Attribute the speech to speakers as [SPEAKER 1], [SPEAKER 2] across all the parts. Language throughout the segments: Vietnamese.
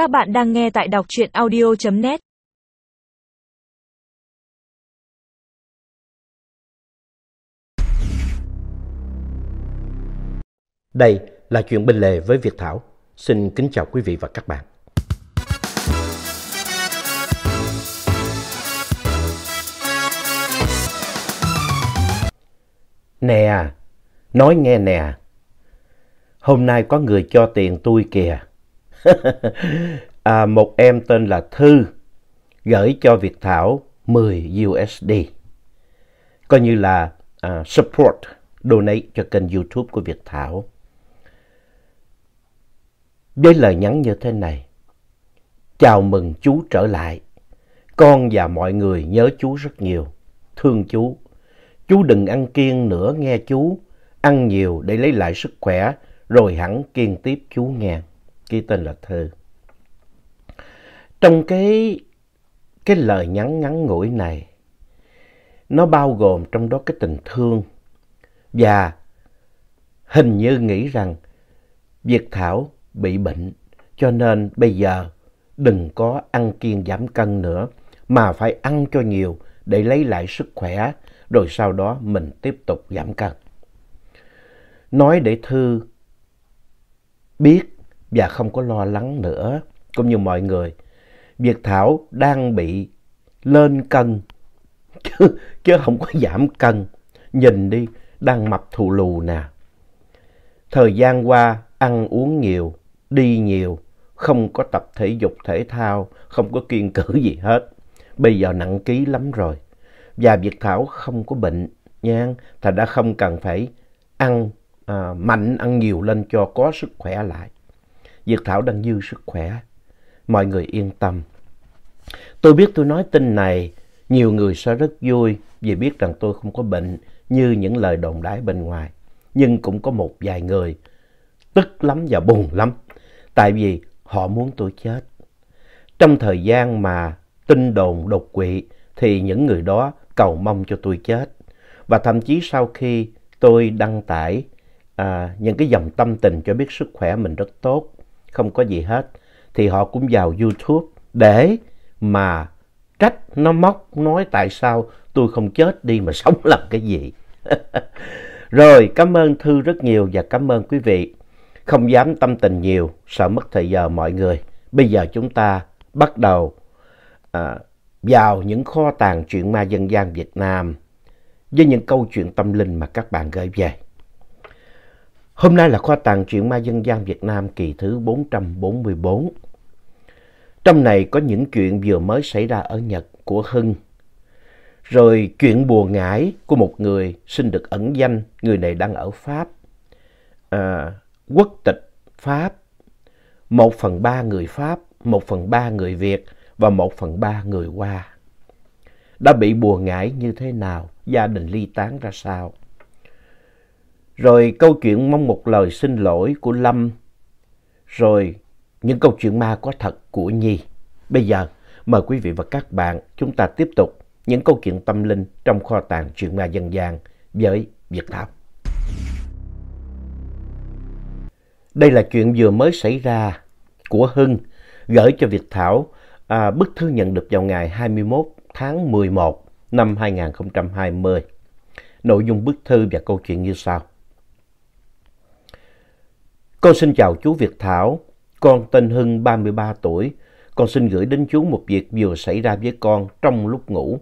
[SPEAKER 1] Các bạn đang nghe tại đọc truyện audio.net
[SPEAKER 2] Đây là chuyện bên lề với Việt Thảo. Xin kính chào quý vị và các bạn. Nè, nói nghe nè, hôm nay có người cho tiền tôi kìa. à, một em tên là Thư gửi cho Việt Thảo 10 USD. Coi như là à, support, donate cho kênh YouTube của Việt Thảo. Với lời nhắn như thế này. Chào mừng chú trở lại. Con và mọi người nhớ chú rất nhiều. Thương chú. Chú đừng ăn kiêng nữa nghe chú. Ăn nhiều để lấy lại sức khỏe rồi hẳn kiêng tiếp chú nghe. Ký tên là Thư. Trong cái, cái lời nhắn ngắn ngủi này, nó bao gồm trong đó cái tình thương và hình như nghĩ rằng Việt Thảo bị bệnh cho nên bây giờ đừng có ăn kiêng giảm cân nữa mà phải ăn cho nhiều để lấy lại sức khỏe rồi sau đó mình tiếp tục giảm cân. Nói để Thư biết và không có lo lắng nữa cũng như mọi người. Việt Thảo đang bị lên cân chứ, chứ không có giảm cân. Nhìn đi, đang mập thù lù nè. Thời gian qua ăn uống nhiều, đi nhiều, không có tập thể dục thể thao, không có kiên cử gì hết. Bây giờ nặng ký lắm rồi. Và Việt Thảo không có bệnh nha, thành đã không cần phải ăn à, mạnh, ăn nhiều lên cho có sức khỏe lại. Việt Thảo đang dư sức khỏe. Mọi người yên tâm. Tôi biết tôi nói tin này, nhiều người sẽ rất vui vì biết rằng tôi không có bệnh như những lời đồn đái bên ngoài. Nhưng cũng có một vài người tức lắm và buồn lắm. Tại vì họ muốn tôi chết. Trong thời gian mà tin đồn đột quỵ thì những người đó cầu mong cho tôi chết. Và thậm chí sau khi tôi đăng tải à, những cái dòng tâm tình cho biết sức khỏe mình rất tốt, không có gì hết, thì họ cũng vào YouTube để mà trách nó móc nói tại sao tôi không chết đi mà sống làm cái gì. Rồi, cảm ơn Thư rất nhiều và cảm ơn quý vị. Không dám tâm tình nhiều, sợ mất thời giờ mọi người. Bây giờ chúng ta bắt đầu à, vào những kho tàng truyện ma dân gian Việt Nam với những câu chuyện tâm linh mà các bạn gửi về. Hôm nay là kho tàng truyện ma dân gian Việt Nam kỳ thứ 444. Trong này có những chuyện vừa mới xảy ra ở Nhật của Hưng. Rồi chuyện bùa ngải của một người xin được ẩn danh, người này đang ở Pháp. À, quốc tịch Pháp, một phần ba người Pháp, một phần ba người Việt và một phần ba người Hoa. Đã bị bùa ngải như thế nào, gia đình ly tán ra sao? Rồi câu chuyện mong một lời xin lỗi của Lâm. Rồi những câu chuyện ma có thật của Nhi. Bây giờ mời quý vị và các bạn chúng ta tiếp tục những câu chuyện tâm linh trong kho tàng chuyện ma dân gian với Việt Thảo. Đây là chuyện vừa mới xảy ra của Hưng gửi cho Việt Thảo à, bức thư nhận được vào ngày 21 tháng 11 năm 2020. Nội dung bức thư và câu chuyện như sau. Con xin chào chú Việt Thảo, con tên Hưng 33 tuổi. Con xin gửi đến chú một việc vừa xảy ra với con trong lúc ngủ,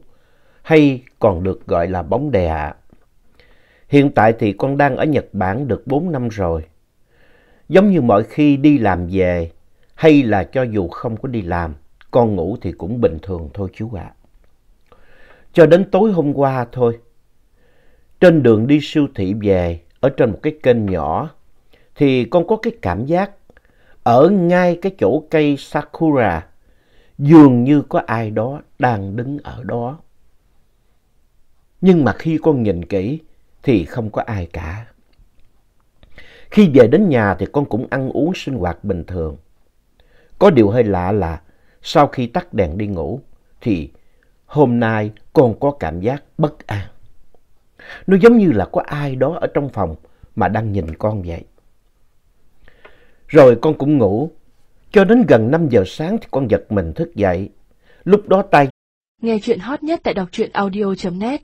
[SPEAKER 2] hay còn được gọi là bóng đè ạ. Hiện tại thì con đang ở Nhật Bản được 4 năm rồi. Giống như mọi khi đi làm về, hay là cho dù không có đi làm, con ngủ thì cũng bình thường thôi chú ạ. Cho đến tối hôm qua thôi, trên đường đi siêu thị về, ở trên một cái kênh nhỏ, thì con có cái cảm giác ở ngay cái chỗ cây Sakura, dường như có ai đó đang đứng ở đó. Nhưng mà khi con nhìn kỹ thì không có ai cả. Khi về đến nhà thì con cũng ăn uống sinh hoạt bình thường. Có điều hơi lạ là sau khi tắt đèn đi ngủ thì hôm nay con có cảm giác bất an. Nó giống như là có ai đó ở trong phòng mà đang nhìn con vậy. Rồi con cũng ngủ, Cho đến gần 5 giờ sáng thì con giật mình thức dậy. Lúc đó tay
[SPEAKER 3] Nghe chuyện hot nhất tại đọc truyện audio.net